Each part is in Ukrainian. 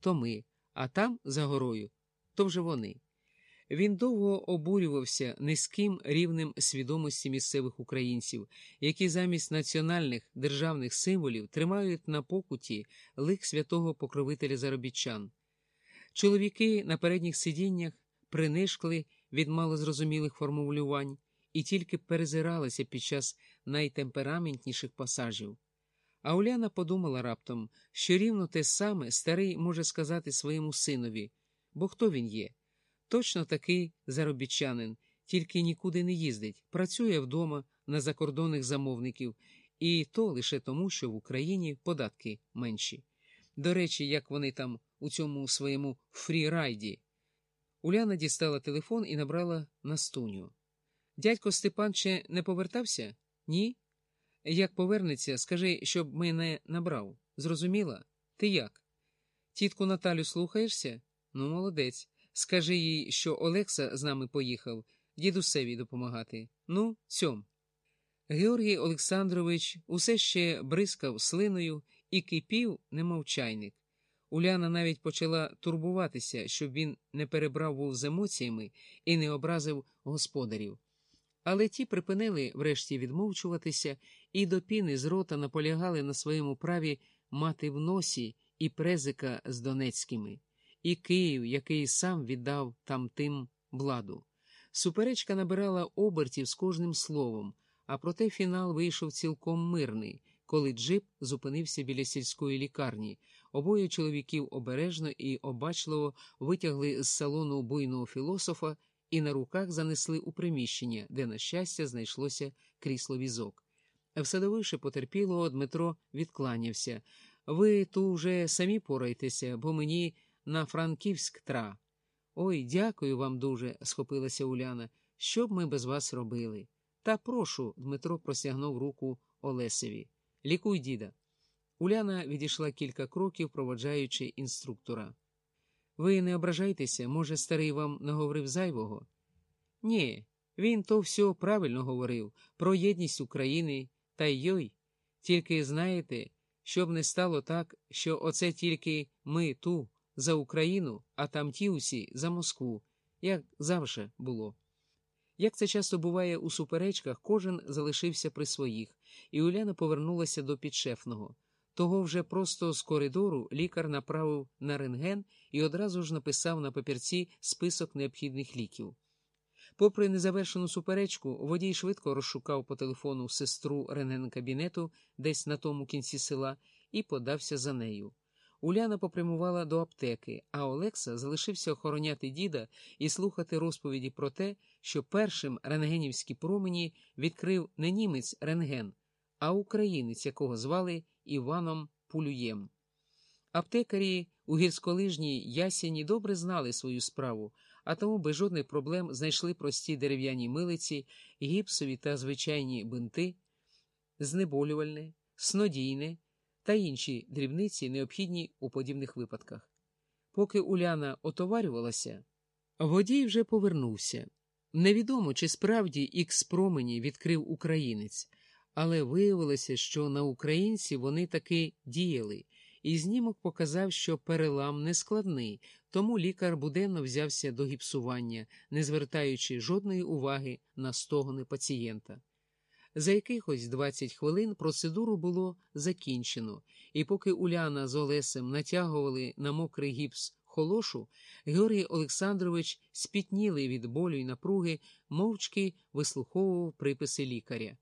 то ми, а там, за горою, то вже вони. Він довго обурювався низьким рівнем свідомості місцевих українців, які замість національних державних символів тримають на покуті лик святого покровителя заробітчан. Чоловіки на передніх сидіннях принишкли від малозрозумілих формулювань і тільки перезиралися під час найтемпераментніших пасажів. А Уляна подумала раптом, що рівно те саме старий може сказати своєму синові, бо хто він є? Точно такий заробітчанин, тільки нікуди не їздить, працює вдома на закордонних замовників, і то лише тому, що в Україні податки менші. До речі, як вони там у цьому своєму фрірайді. Уляна дістала телефон і набрала на стуню. Дядько Степан ще не повертався? Ні? Як повернеться, скажи, щоб мене набрав. Зрозуміла? Ти як? Тітку Наталю слухаєшся? Ну, молодець. Скажи їй, що Олекса з нами поїхав, дідусеві допомагати. Ну, цьом. Георгій Олександрович усе ще бризкав слиною і кипів, немов чайник. Уляна навіть почала турбуватися, щоб він не перебрав вув з емоціями і не образив господарів. Але ті припинили врешті відмовчуватися і до піни з рота наполягали на своєму праві мати в носі і презика з Донецькими, і Київ, який сам віддав там тим владу. Суперечка набирала обертів з кожним словом, а проте фінал вийшов цілком мирний, коли джип зупинився біля сільської лікарні. Обоє чоловіків обережно і обачливо витягли з салону буйного філософа і на руках занесли у приміщення, де, на щастя, знайшлося крісло візок. Всадовивши потерпілого, Дмитро відкланявся. Ви ту вже самі порайтеся, бо мені на Франківськ тра. Ой, дякую вам дуже, схопилася Уляна. Що б ми без вас робили? Та прошу, Дмитро простягнув руку Олесеві. Лікуй, діда. Уляна відійшла кілька кроків, проводжаючи інструктора. Ви не ображайтеся, може, старий вам наговорив зайвого? Ні, він то все правильно говорив про єдність України та йой. Тільки знаєте, щоб не стало так, що оце тільки ми ту за Україну, а там ті усі за Москву, як завжди було. Як це часто буває у суперечках, кожен залишився при своїх, і Уляна повернулася до підшефного. Того вже просто з коридору лікар направив на рентген і одразу ж написав на папірці список необхідних ліків. Попри незавершену суперечку, водій швидко розшукав по телефону сестру рентген-кабінету десь на тому кінці села і подався за нею. Уляна попрямувала до аптеки, а Олекса залишився охороняти діда і слухати розповіді про те, що першим рентгенівські промені відкрив не німець рентген, а українець, якого звали Іваном Пулюєм. Аптекарі у гірськолижній ясені добре знали свою справу, а тому без жодних проблем знайшли прості дерев'яні милиці, гіпсові та звичайні бинти, знеболювальне, снодійне та інші дрібниці, необхідні у подібних випадках. Поки Уляна отоварювалася, водій вже повернувся. Невідомо, чи справді ікс промені відкрив українець, але виявилося, що на українці вони таки діяли, і знімок показав, що перелам не складний, тому лікар буденно взявся до гіпсування, не звертаючи жодної уваги на стогони пацієнта. За якихось 20 хвилин процедуру було закінчено, і поки Уляна з Олесем натягували на мокрий гіпс холошу, Георгій Олександрович, спітнілий від болю й напруги, мовчки вислуховував приписи лікаря.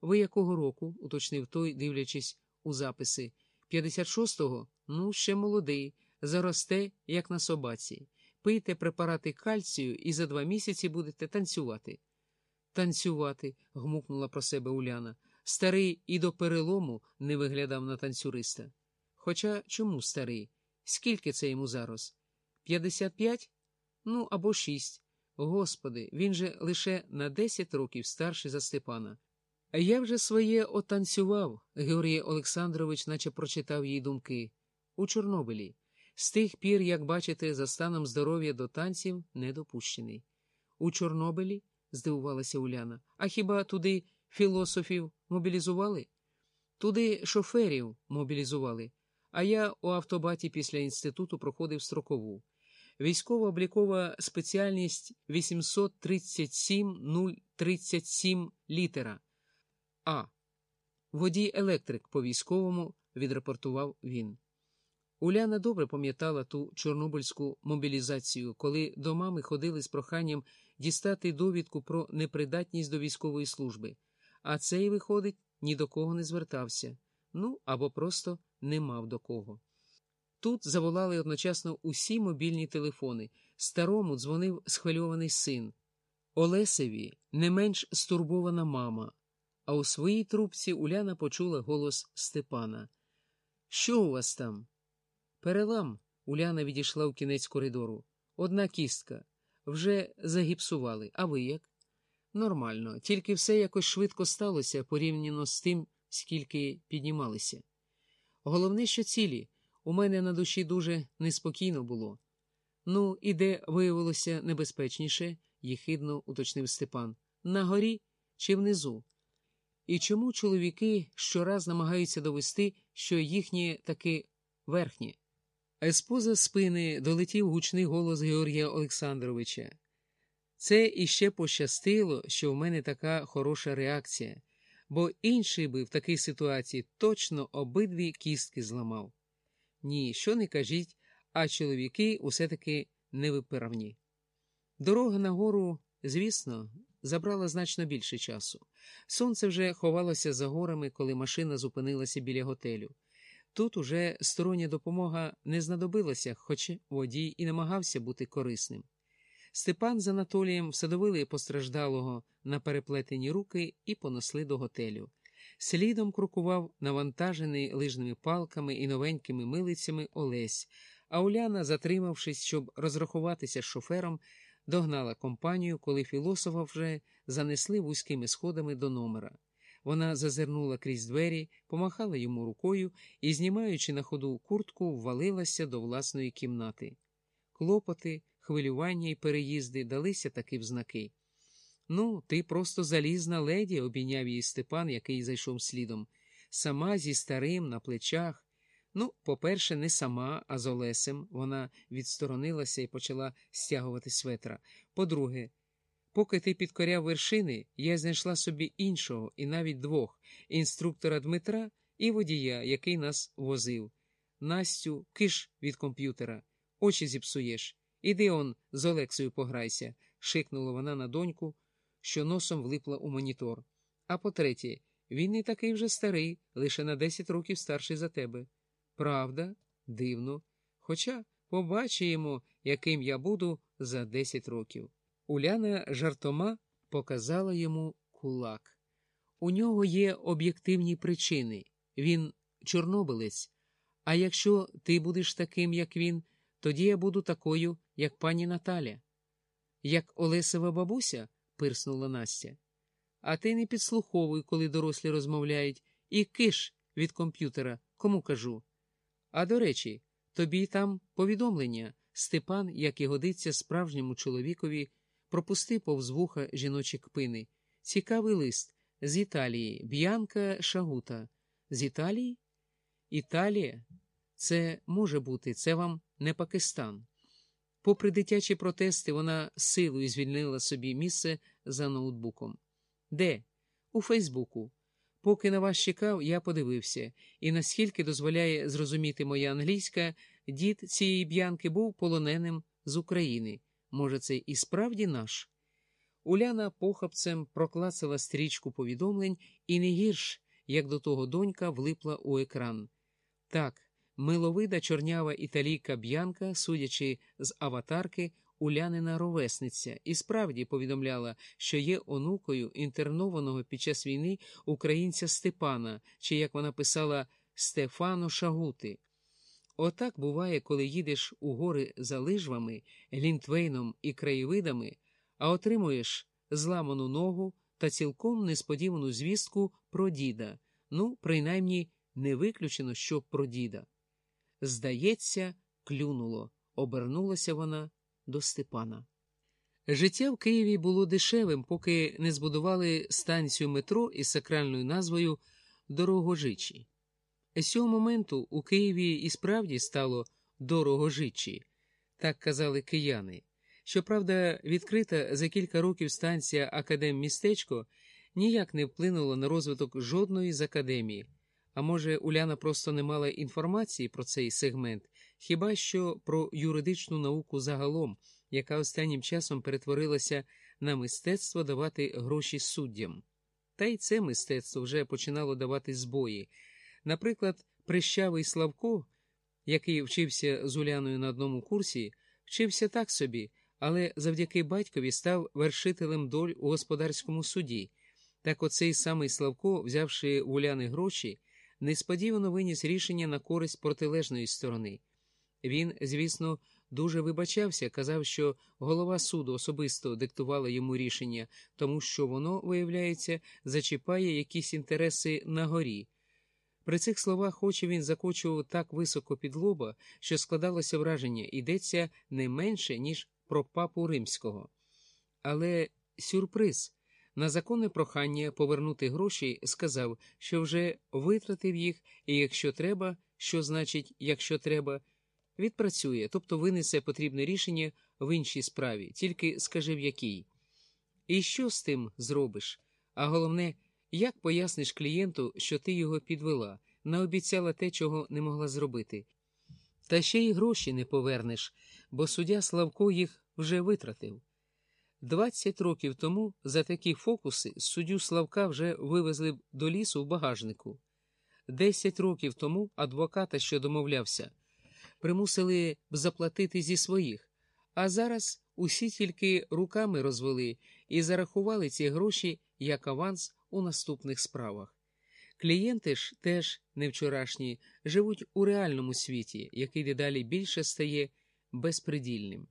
Ви якого року? уточнив той, дивлячись у записи. 56-го? Ну, ще молодий, заросте, як на собаці. Пийте препарати кальцію і за два місяці будете танцювати. Танцювати, гмукнула про себе Уляна. Старий і до перелому не виглядав на танцюриста. Хоча чому старий? Скільки це йому зараз? П'ятдесят п'ять? Ну, або шість. Господи, він же лише на десять років старший за Степана. Я вже своє отанцював, Георгій Олександрович, наче прочитав її думки. У Чорнобилі. З тих пір, як бачите, за станом здоров'я до танців не допущений. У Чорнобилі? здивувалася Уляна. А хіба туди філософів мобілізували? Туди шоферів мобілізували. А я у автобаті після інституту проходив строкову. Військово-облікова спеціальність 837 037 літера. А. Водій електрик по військовому, відрапортував він. Уляна добре пам'ятала ту чорнобильську мобілізацію, коли до мами ходили з проханням дістати довідку про непридатність до військової служби, а цей, виходить, ні до кого не звертався, ну або просто не мав до кого. Тут заволали одночасно усі мобільні телефони. Старому дзвонив схвильований син. Олесеві не менш стурбована мама, а у своїй трубці Уляна почула голос Степана. Що у вас там? Перелам. Уляна відійшла в кінець коридору. Одна кістка. Вже загіпсували. А ви як? Нормально, тільки все якось швидко сталося порівняно з тим, скільки піднімалися. Головне, що цілі. У мене на душі дуже неспокійно було. Ну, і де виявилося небезпечніше, їхидно уточнив Степан. На горі чи внизу? І чому чоловіки щораз намагаються довести, що їхнє таки верхнє? А з поза спини долетів гучний голос Георгія Олександровича. Це іще пощастило, що в мене така хороша реакція, бо інший би в такій ситуації точно обидві кістки зламав. Ні, що не кажіть, а чоловіки усе таки невиправні. Дорога нагору, звісно, забрала значно більше часу. Сонце вже ховалося за горами, коли машина зупинилася біля готелю. Тут уже стороння допомога не знадобилася, хоч водій і намагався бути корисним. Степан з Анатолієм всадовили постраждалого на переплетені руки і понесли до готелю. Слідом крокував навантажений лижними палками і новенькими милицями Олесь, а Уляна, затримавшись, щоб розрахуватися з шофером, догнала компанію, коли філософа вже занесли вузькими сходами до номера. Вона зазирнула крізь двері, помахала йому рукою і, знімаючи на ходу куртку, ввалилася до власної кімнати. Клопоти, хвилювання і переїзди далися таки в знаки. Ну, ти просто залізна леді, обійняв її Степан, який зайшов слідом. Сама зі старим на плечах. Ну, по-перше, не сама, а з Олесем. Вона відсторонилася і почала стягувати светра. По-друге, поки ти підкоряв вершини, я знайшла собі іншого і навіть двох інструктора Дмитра і водія, який нас возив. Настю, киш від комп'ютера, очі зіпсуєш. Іди он з Олексою пограйся, шикнула вона на доньку що носом влипла у монітор. А по-третє, він не такий вже старий, лише на 10 років старший за тебе. Правда, дивно. Хоча побачимо, яким я буду за 10 років. Уляна жартома показала йому кулак. У нього є об'єктивні причини. Він чорнобилець. А якщо ти будеш таким, як він, тоді я буду такою, як пані Наталя. Як Олесева бабуся, пирснула Настя. А ти не підслуховуй, коли дорослі розмовляють, і киш від комп'ютера, кому кажу. А до речі, тобі там повідомлення. Степан, як і годиться справжньому чоловікові, пропустив повз вуха жіночі кпини. Цікавий лист з Італії, Б'янка Шагута. З Італії? Італія? Це може бути, це вам не Пакистан. Попри дитячі протести, вона силою звільнила собі місце за ноутбуком. Де? У Фейсбуку. Поки на вас чекав, я подивився, і наскільки дозволяє зрозуміти моя англійська, дід цієї б'янки був полоненим з України. Може, це і справді наш? Уляна похапцем проклацала стрічку повідомлень і не гірш, як до того донька влипла у екран. Так, Миловида чорнява італійка б'янка, судячи з аватарки, улянина ровесниця, і справді повідомляла, що є онукою інтернованого під час війни українця Степана, чи, як вона писала, Стефану Шагути. Отак буває, коли їдеш у гори за лижвами, глінтвейном і краєвидами, а отримуєш зламану ногу та цілком несподівану звістку про діда. Ну, принаймні, не виключено, що про діда. Здається, клюнуло, обернулася вона до Степана. Життя в Києві було дешевим, поки не збудували станцію метро із сакральною назвою Дорогожичі. З цього моменту у Києві і справді стало дорого житчі, так казали кияни. Щоправда, відкрита за кілька років станція Академмістечко ніяк не вплинула на розвиток жодної з академії. А може, Уляна просто не мала інформації про цей сегмент, хіба що про юридичну науку загалом, яка останнім часом перетворилася на мистецтво давати гроші суддям. Та й це мистецтво вже починало давати збої. Наприклад, прищавий Славко, який вчився з Уляною на одному курсі, вчився так собі, але завдяки батькові став вершителем доль у господарському суді. Так оцей самий Славко, взявши в Уляни гроші, несподівано виніс рішення на користь протилежної сторони. Він, звісно, дуже вибачався, казав, що голова суду особисто диктувала йому рішення, тому що воно, виявляється, зачіпає якісь інтереси на горі. При цих словах очі він закочував так високо під лоба, що складалося враження, йдеться не менше, ніж про папу римського. Але сюрприз. На законне прохання повернути гроші сказав, що вже витратив їх, і якщо треба, що значить, якщо треба, відпрацює, тобто винесе потрібне рішення в іншій справі, тільки скажи в якій. І що з тим зробиш? А головне, як поясниш клієнту, що ти його підвела, наобіцяла те, чого не могла зробити. Та ще й гроші не повернеш, бо суддя Славко їх вже витратив. Двадцять років тому за такі фокуси суддю Славка вже вивезли до лісу в багажнику. Десять років тому адвоката, що домовлявся, примусили б заплатити зі своїх, а зараз усі тільки руками розвели і зарахували ці гроші як аванс у наступних справах. Клієнти ж теж не вчорашні, живуть у реальному світі, який дедалі більше стає безпредільним.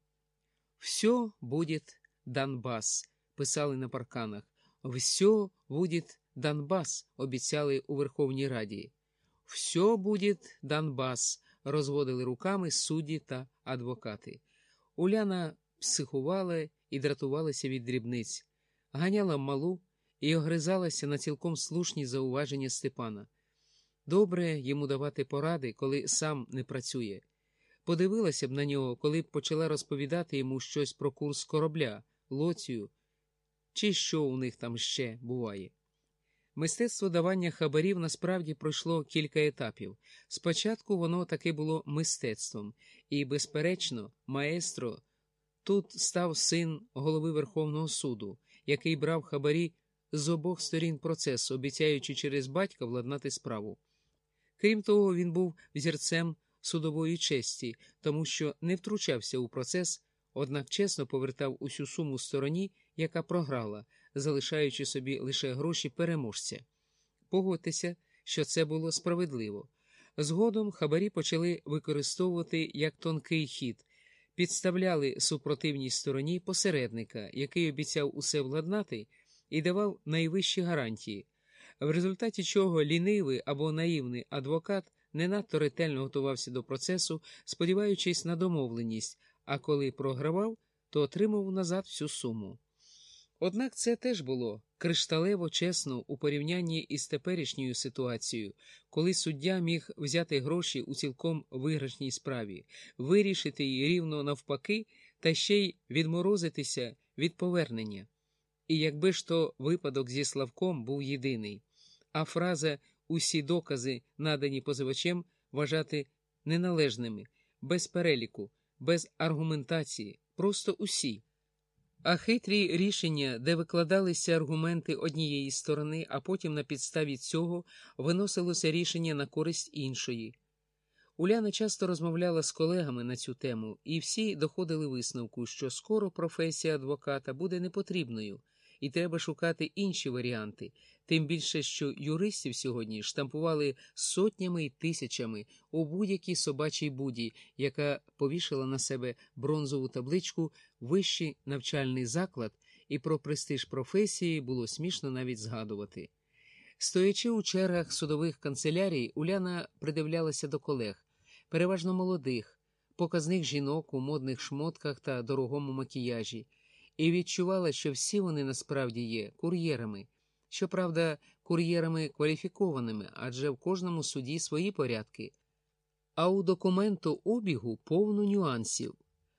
Все буде Донбас, писали на парканах. Все буде Донбас, обіцяли у Верховній Раді. Все буде Донбас, розводили руками судді та адвокати. Уляна психувала і дратувалася від дрібниць, ганяла малу і огризалася на цілком слушні зауваження Степана. Добре йому давати поради, коли сам не працює. Подивилася б на нього, коли б почала розповідати йому щось про курс корабля, лоцію, чи що у них там ще буває. Мистецтво давання хабарів насправді пройшло кілька етапів. Спочатку воно таки було мистецтвом, і, безперечно, маестро тут став син голови Верховного суду, який брав хабарі з обох сторін процесу, обіцяючи через батька владнати справу. Крім того, він був взірцем судової честі, тому що не втручався у процес, однак чесно повертав усю суму стороні, яка програла, залишаючи собі лише гроші переможця. Погодьтеся, що це було справедливо. Згодом хабарі почали використовувати як тонкий хід, підставляли супротивній стороні посередника, який обіцяв усе владнати і давав найвищі гарантії, в результаті чого лінивий або наївний адвокат не надто ретельно готувався до процесу, сподіваючись на домовленість, а коли програвав, то отримав назад всю суму. Однак це теж було кришталево чесно у порівнянні із теперішньою ситуацією, коли суддя міг взяти гроші у цілком виграшній справі, вирішити її рівно навпаки та ще й відморозитися від повернення. І якби ж то випадок зі Славком був єдиний, а фраза усі докази, надані позивачем, вважати неналежними, без переліку, без аргументації, просто усі. А хитрі рішення, де викладалися аргументи однієї сторони, а потім на підставі цього виносилося рішення на користь іншої. Уляна часто розмовляла з колегами на цю тему, і всі доходили висновку, що скоро професія адвоката буде непотрібною, і треба шукати інші варіанти, тим більше, що юристів сьогодні штампували сотнями і тисячами у будь-якій собачій буді, яка повішала на себе бронзову табличку вищий навчальний заклад, і про престиж професії було смішно навіть згадувати. Стоячи у чергах судових канцелярій, Уляна придивлялася до колег, переважно молодих, показних жінок у модних шмотках та дорогому макіяжі, і відчувала, що всі вони насправді є кур'єрами щоправда, кур'єрами кваліфікованими, адже в кожному суді свої порядки, а у документу обігу повно нюансів.